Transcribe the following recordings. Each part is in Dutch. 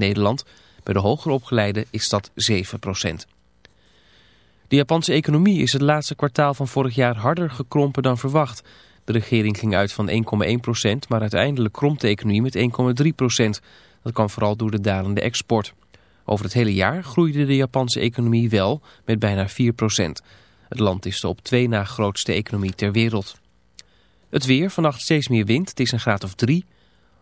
Nederland. Bij de hoger opgeleide is dat 7% De Japanse economie is het laatste kwartaal van vorig jaar harder gekrompen dan verwacht. De regering ging uit van 1,1% maar uiteindelijk krompt de economie met 1,3% Dat kwam vooral door de dalende export. Over het hele jaar groeide de Japanse economie wel met bijna 4% Het land is de op twee na grootste economie ter wereld. Het weer, vannacht steeds meer wind, het is een graad of 3.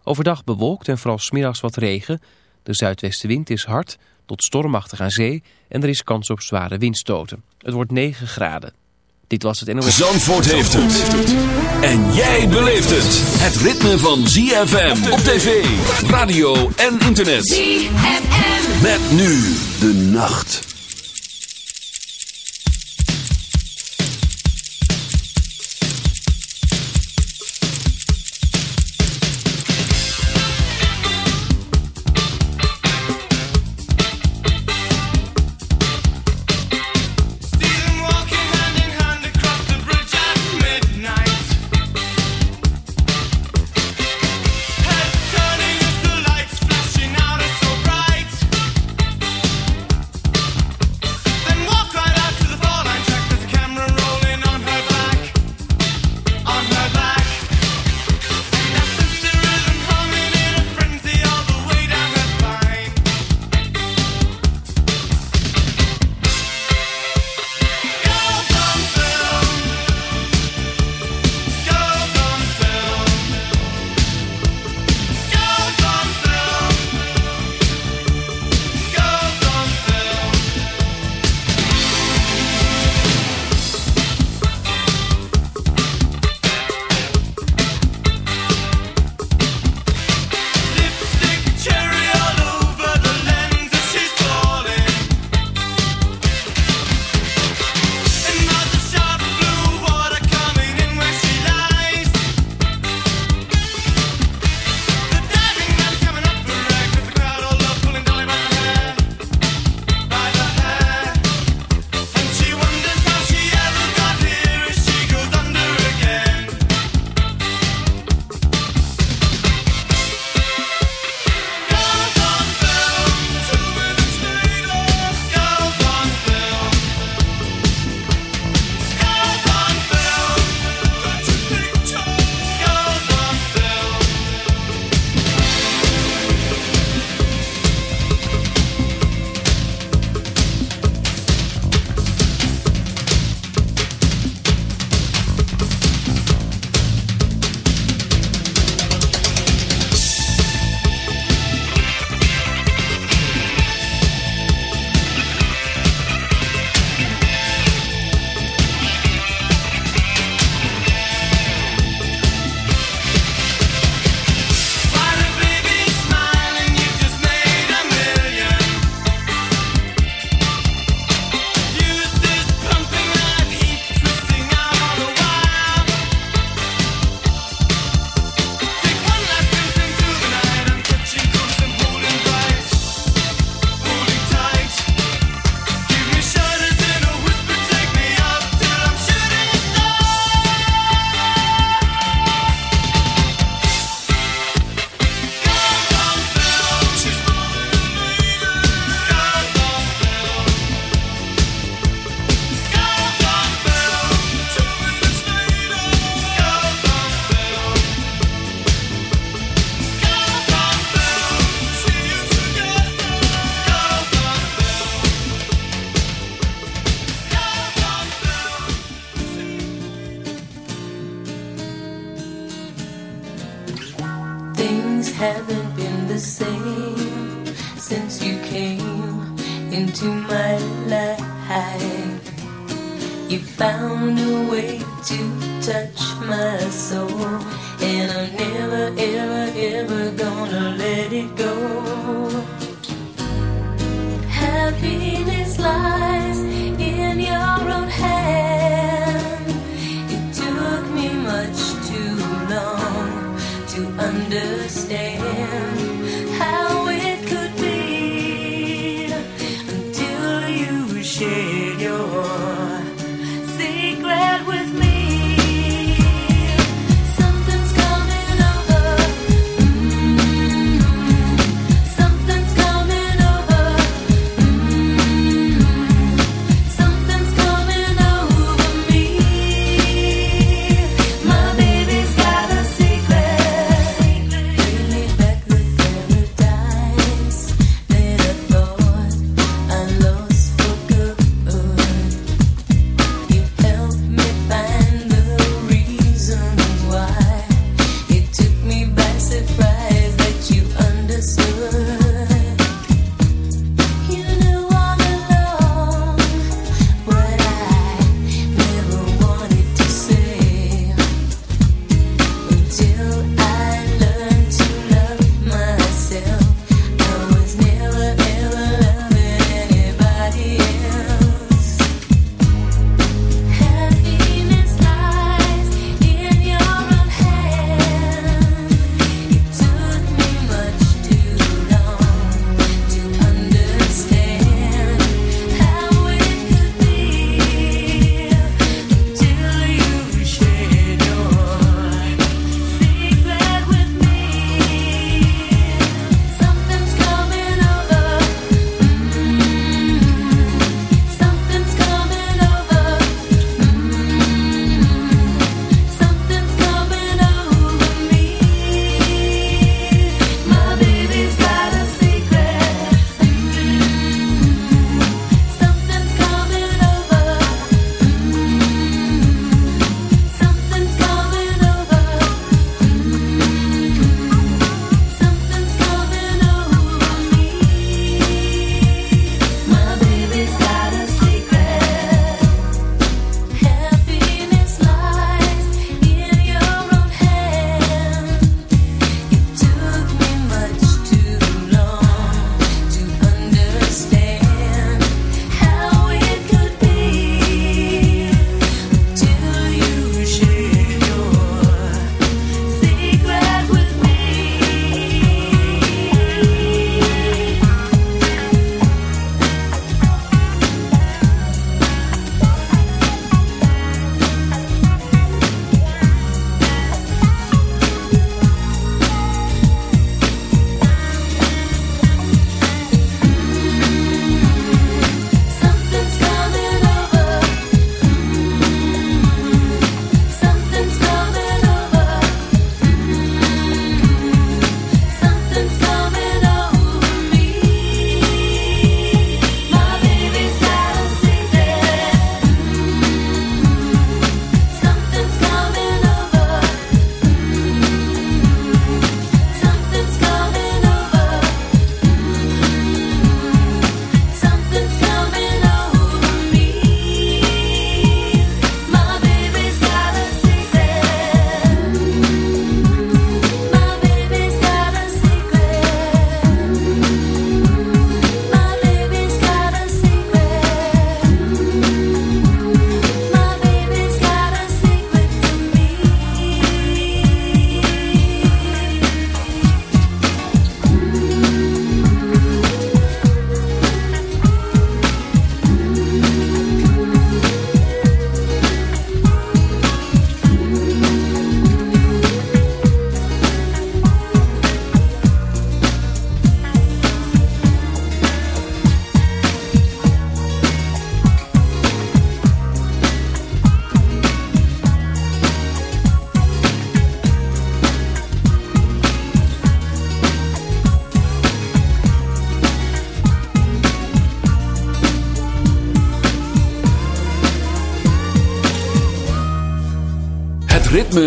Overdag bewolkt en vooral smiddags wat regen. De zuidwestenwind is hard, tot stormachtig aan zee en er is kans op zware windstoten. Het wordt 9 graden. Dit was het NOS. Zandvoort heeft het. En jij beleeft het. Het ritme van ZFM op tv, radio en internet. ZFM. Met nu de nacht.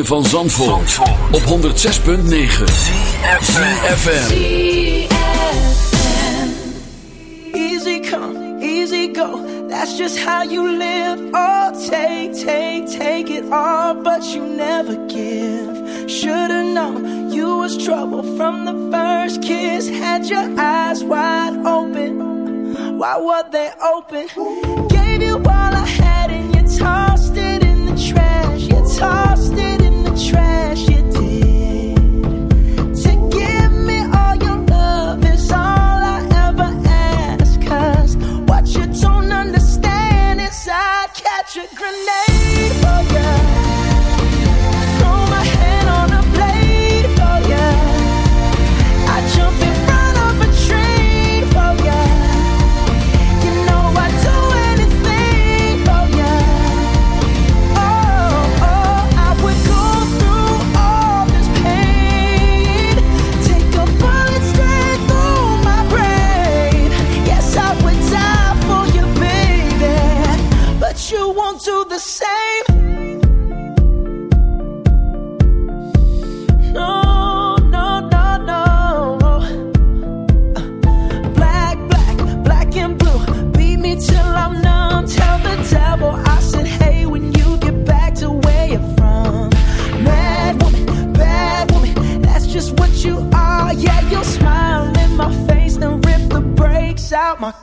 van Zandvoort, op 106.9 Easy come, easy go. That's just how you live. Oh, take, take, take it all But you never give. Should've known you was trouble From the first kiss. Had your eyes wide open. Why were they open? Gave you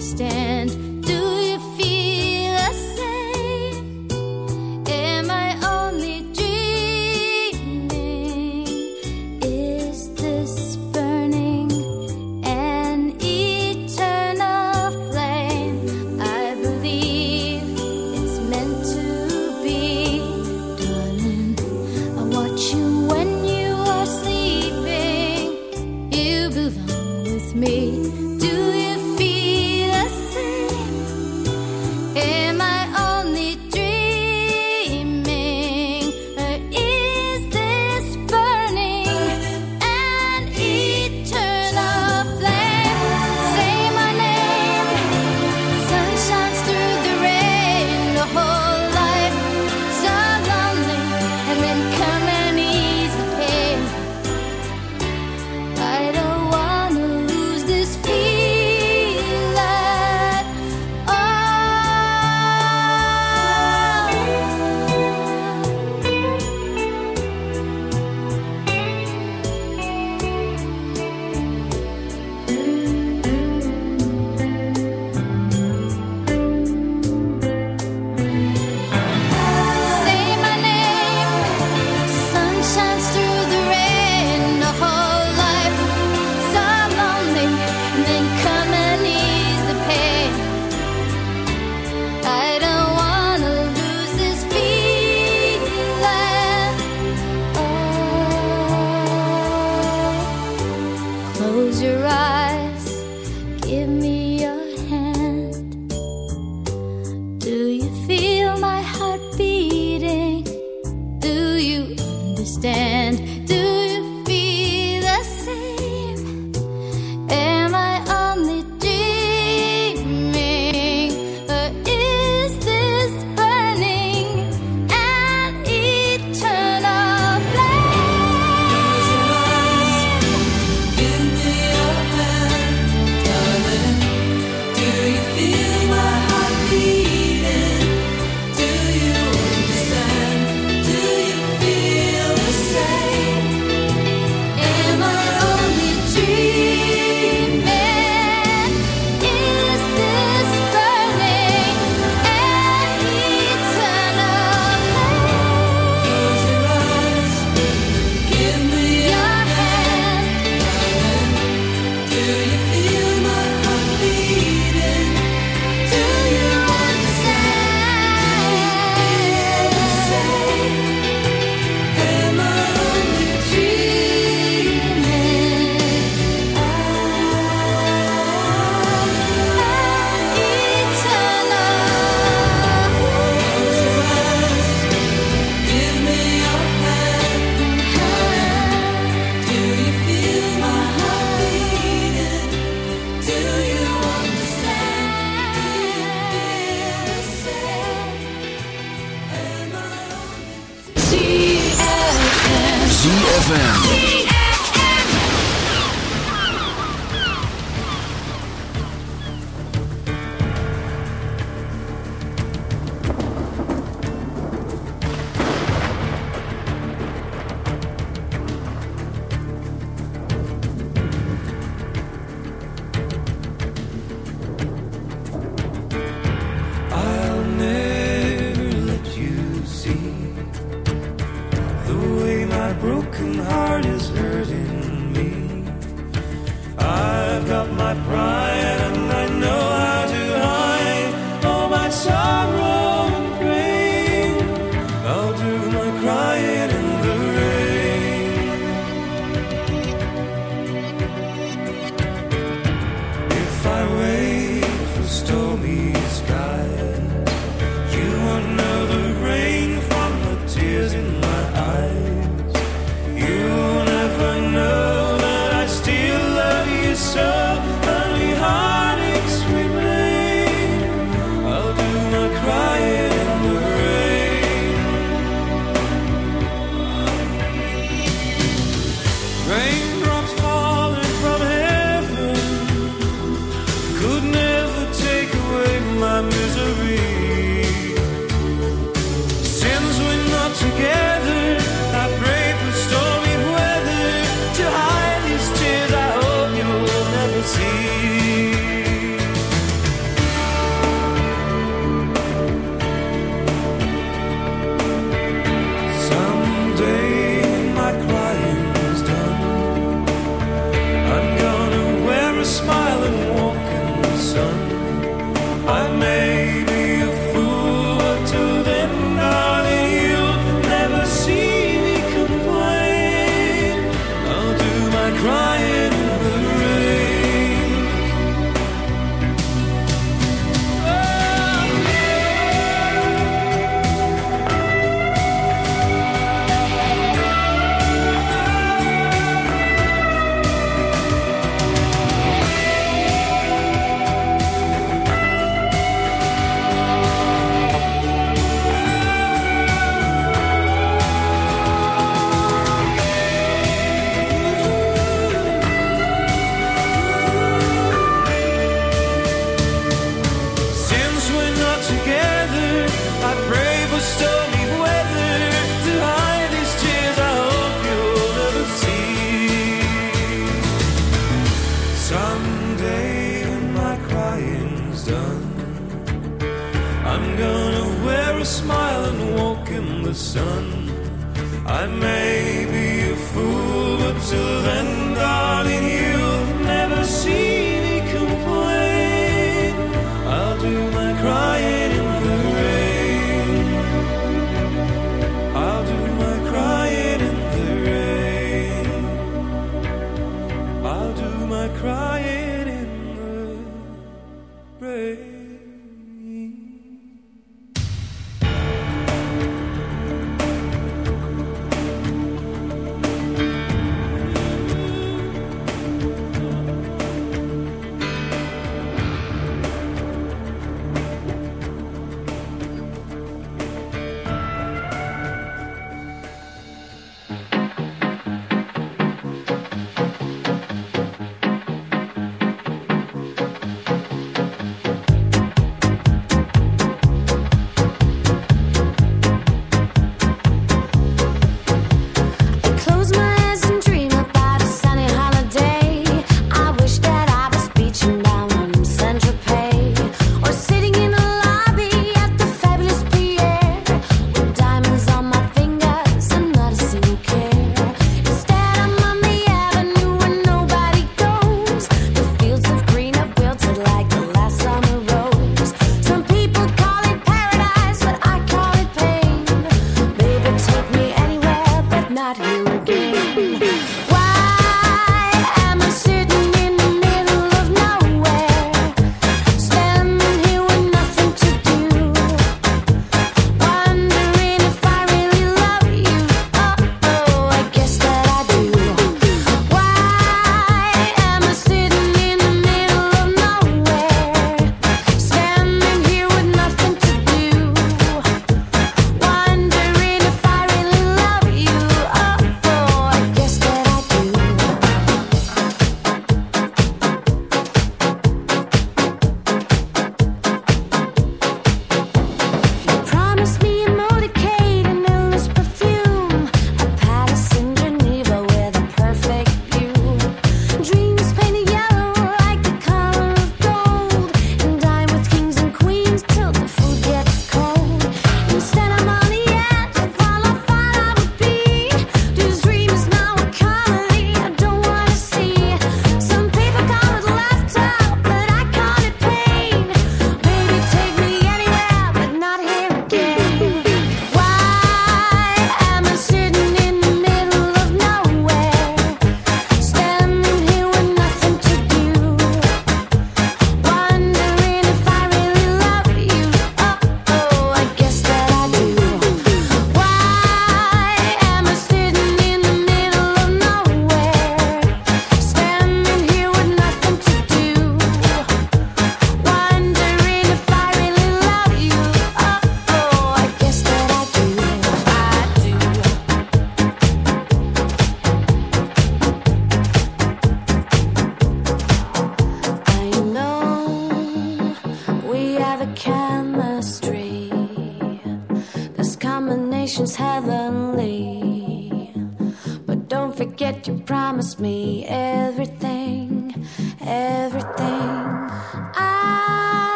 stand. stand.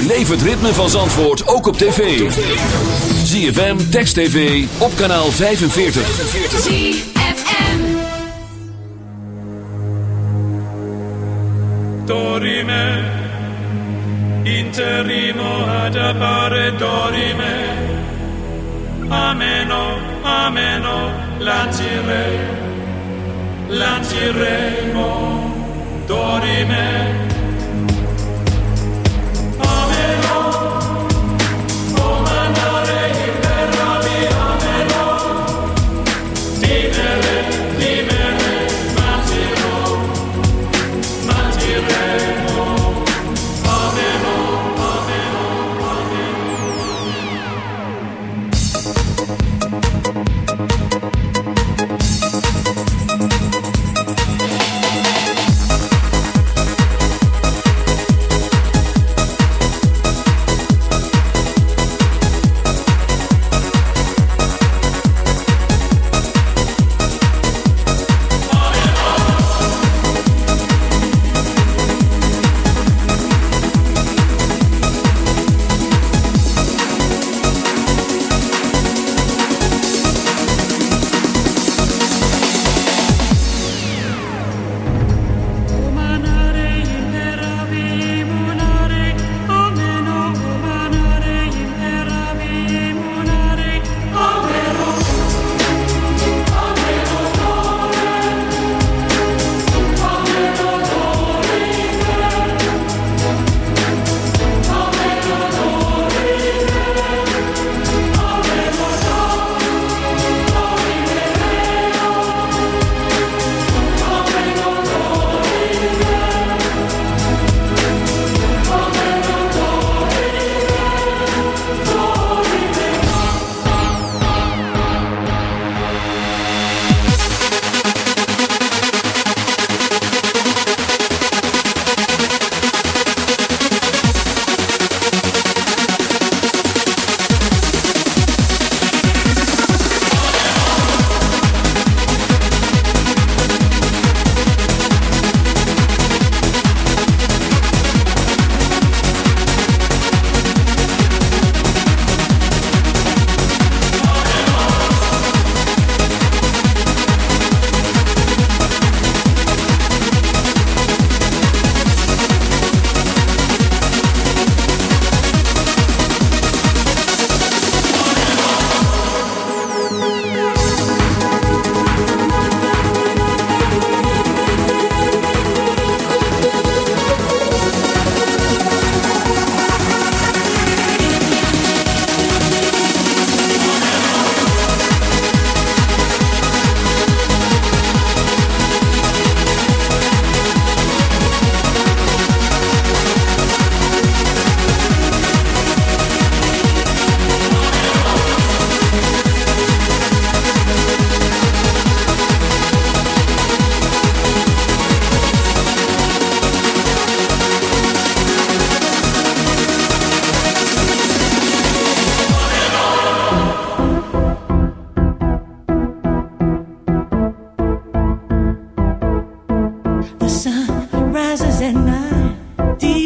Beleef het ritme van Zandvoort ook op tv. ZFM, Text TV, op kanaal 45. ZFM Dorime Interimo ad appare dorime Ameno, ameno Lancire Lanciremo Dorime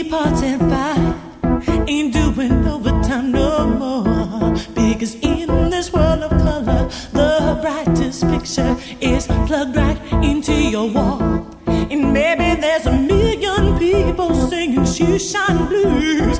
departed by ain't doing overtime no more. Because in this world of color, the brightest picture is plugged right into your wall. And maybe there's a million people singing shoeshine blues.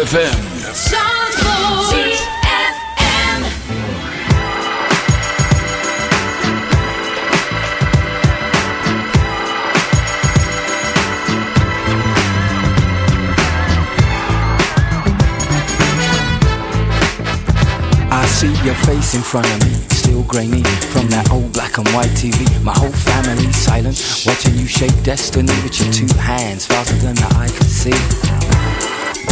ZFM. I see your face in front of me, still grainy from that old black and white TV. My whole family silent, watching you shape destiny with your two hands faster than the eye can see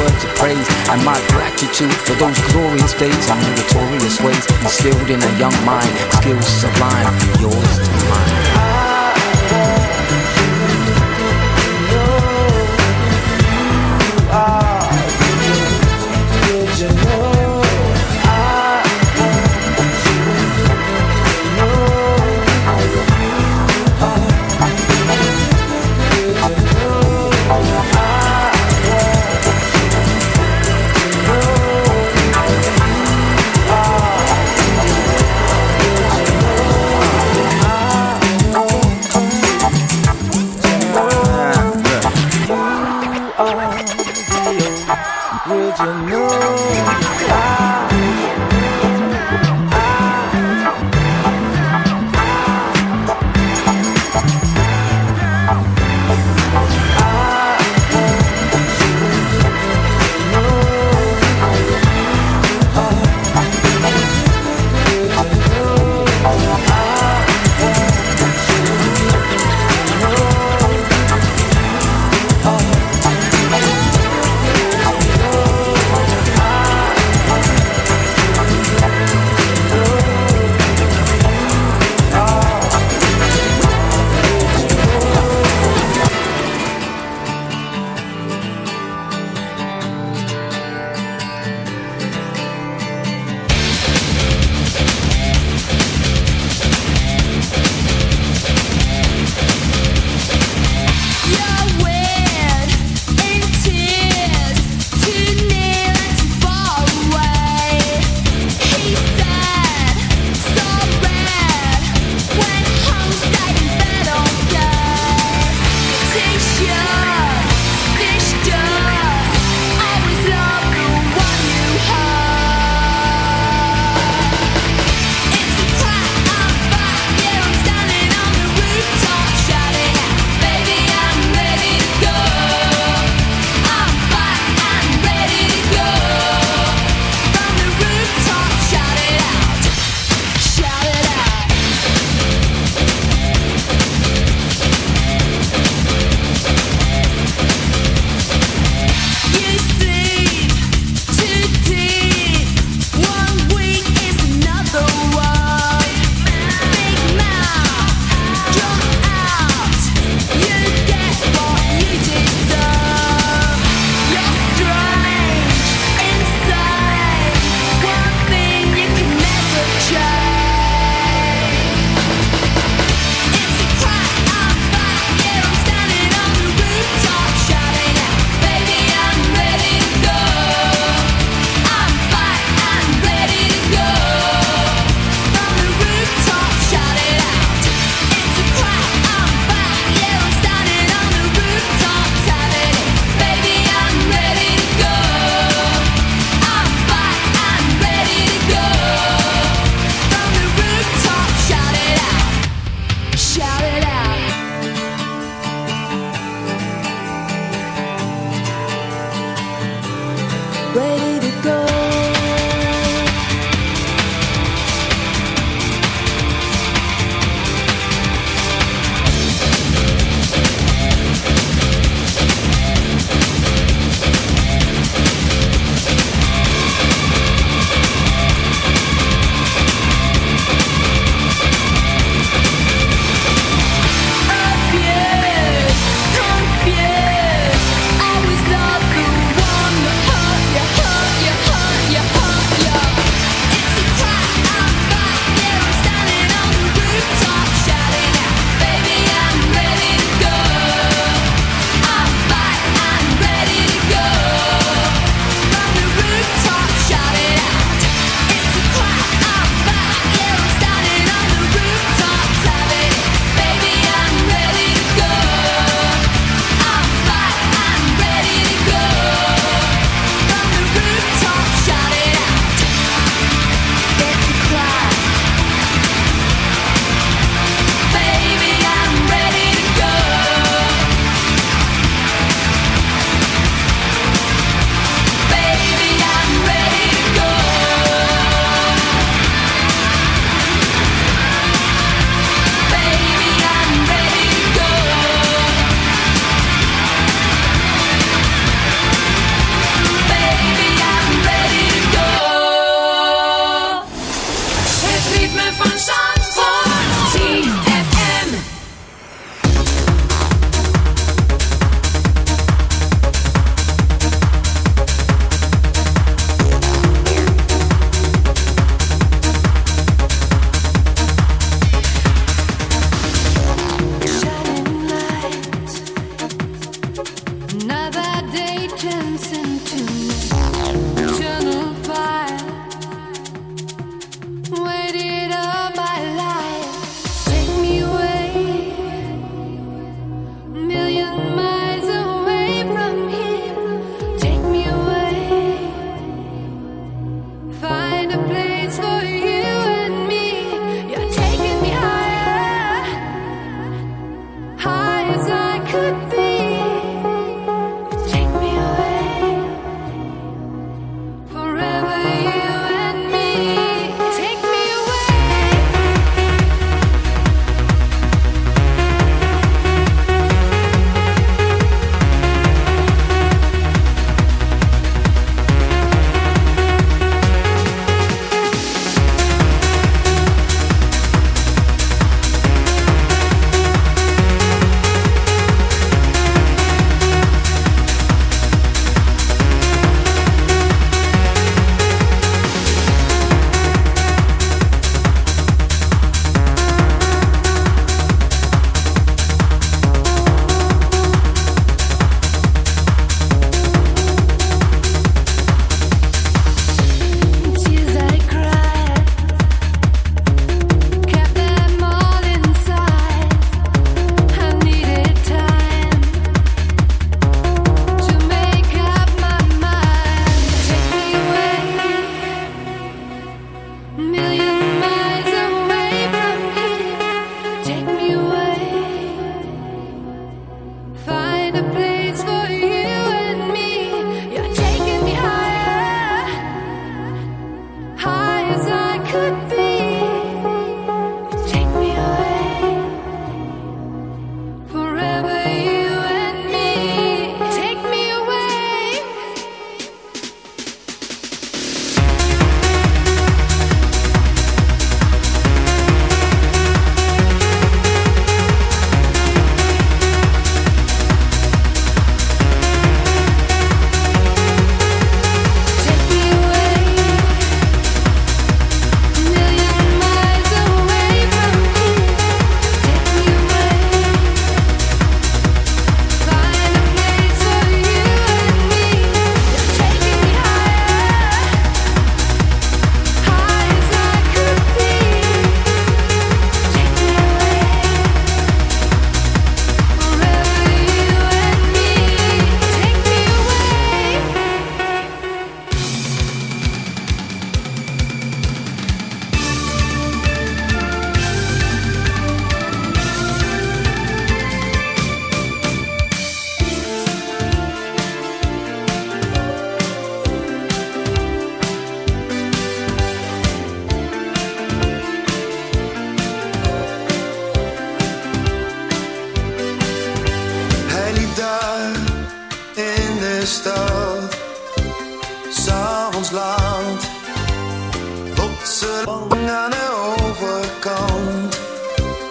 words of praise. And my gratitude for those glorious days and meritorious ways. Instilled in a young mind, skills sublime, yours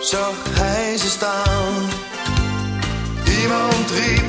zag hij ze staan. Iemand riep,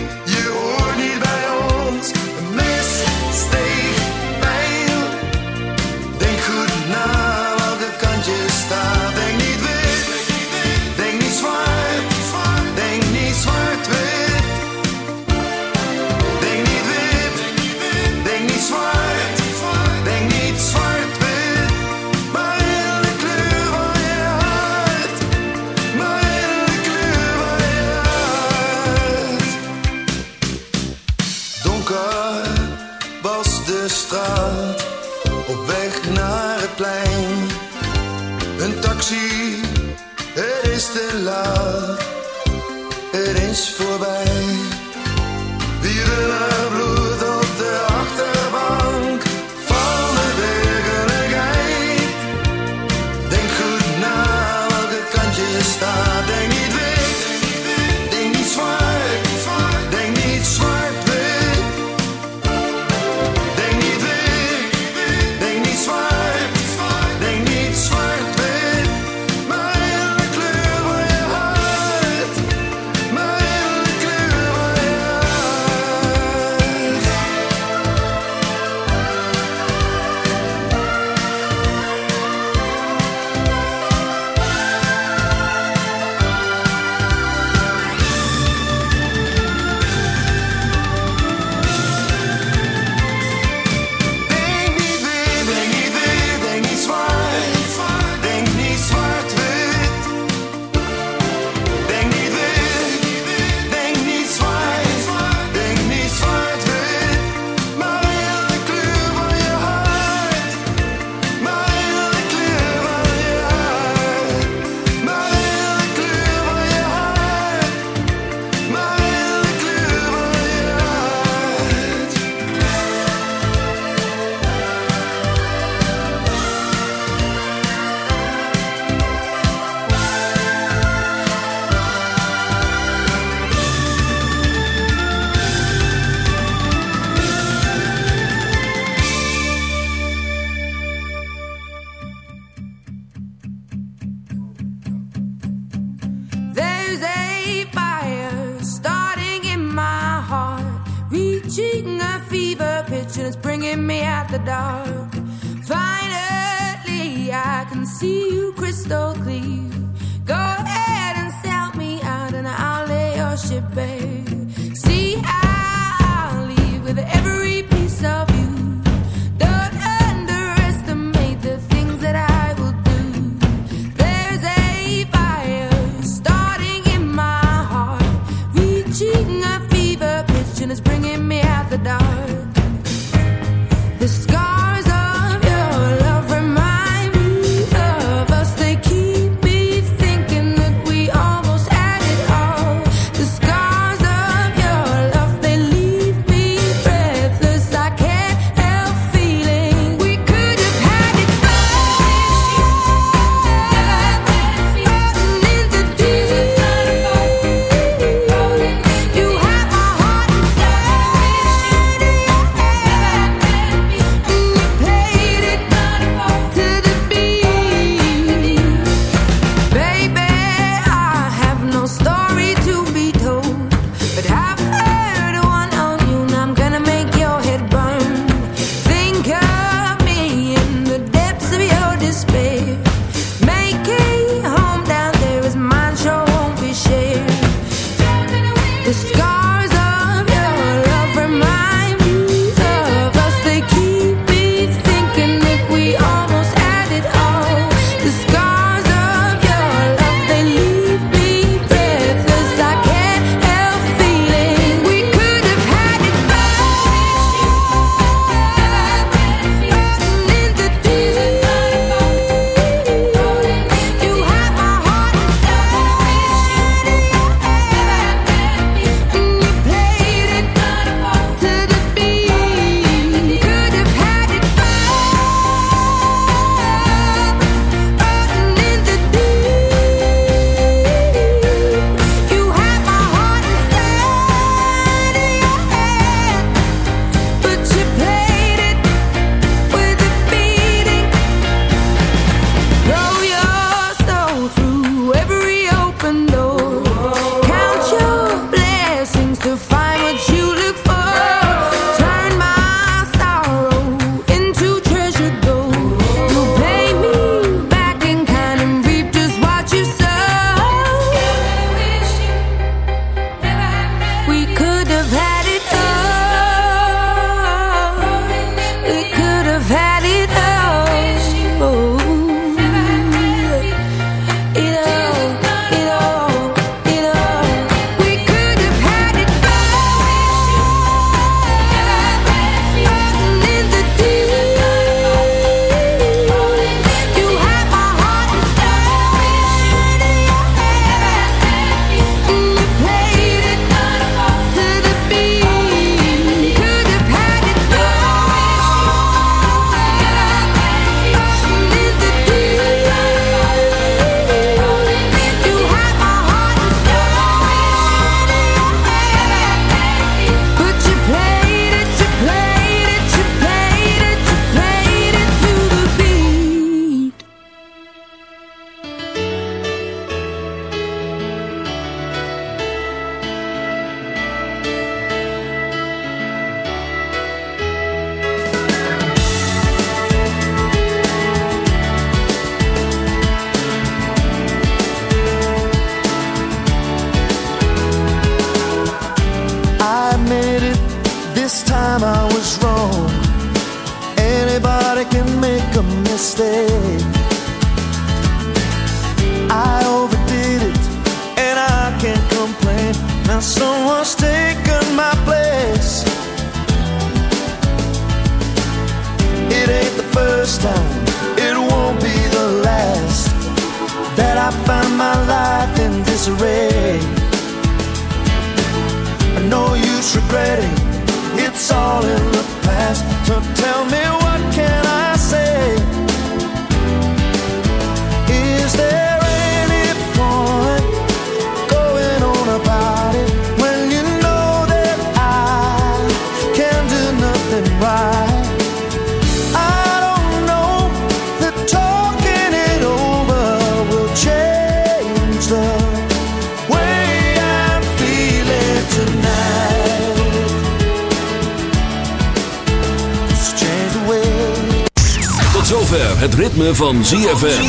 het ritme van ZFM.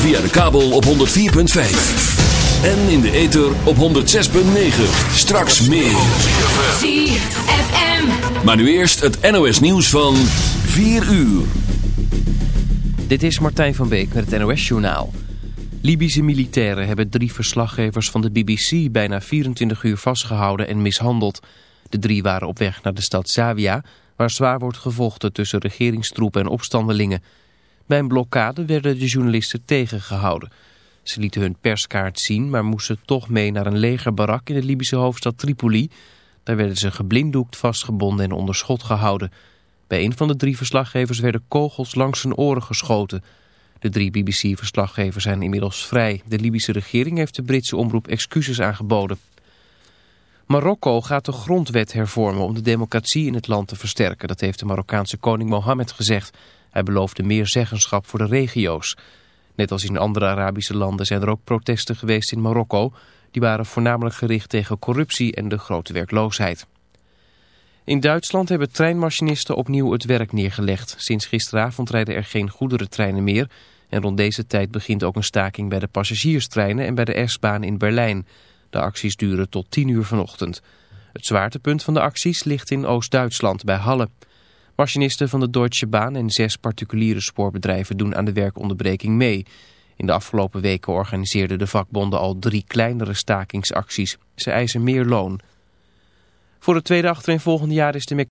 Via de kabel op 104.5. En in de ether op 106.9. Straks meer. ZFM. Maar nu eerst het NOS nieuws van 4 uur. Dit is Martijn van Beek met het NOS-journaal. Libische militairen hebben drie verslaggevers van de BBC bijna 24 uur vastgehouden en mishandeld. De drie waren op weg naar de stad Zawiya, waar zwaar wordt gevochten tussen regeringstroepen en opstandelingen. Bij een blokkade werden de journalisten tegengehouden. Ze lieten hun perskaart zien, maar moesten toch mee naar een legerbarak in de Libische hoofdstad Tripoli. Daar werden ze geblinddoekt, vastgebonden en onder schot gehouden. Bij een van de drie verslaggevers werden kogels langs zijn oren geschoten. De drie BBC-verslaggevers zijn inmiddels vrij. De Libische regering heeft de Britse omroep excuses aangeboden. Marokko gaat de grondwet hervormen om de democratie in het land te versterken. Dat heeft de Marokkaanse koning Mohammed gezegd. Hij beloofde meer zeggenschap voor de regio's. Net als in andere Arabische landen zijn er ook protesten geweest in Marokko. Die waren voornamelijk gericht tegen corruptie en de grote werkloosheid. In Duitsland hebben treinmachinisten opnieuw het werk neergelegd. Sinds gisteravond rijden er geen goederentreinen meer. En rond deze tijd begint ook een staking bij de passagierstreinen en bij de S-baan in Berlijn. De acties duren tot 10 uur vanochtend. Het zwaartepunt van de acties ligt in Oost-Duitsland bij Halle. Machinisten van de Deutsche Bahn en zes particuliere spoorbedrijven doen aan de werkonderbreking mee. In de afgelopen weken organiseerden de vakbonden al drie kleinere stakingsacties. Ze eisen meer loon. Voor het tweede achtereenvolgende jaar is de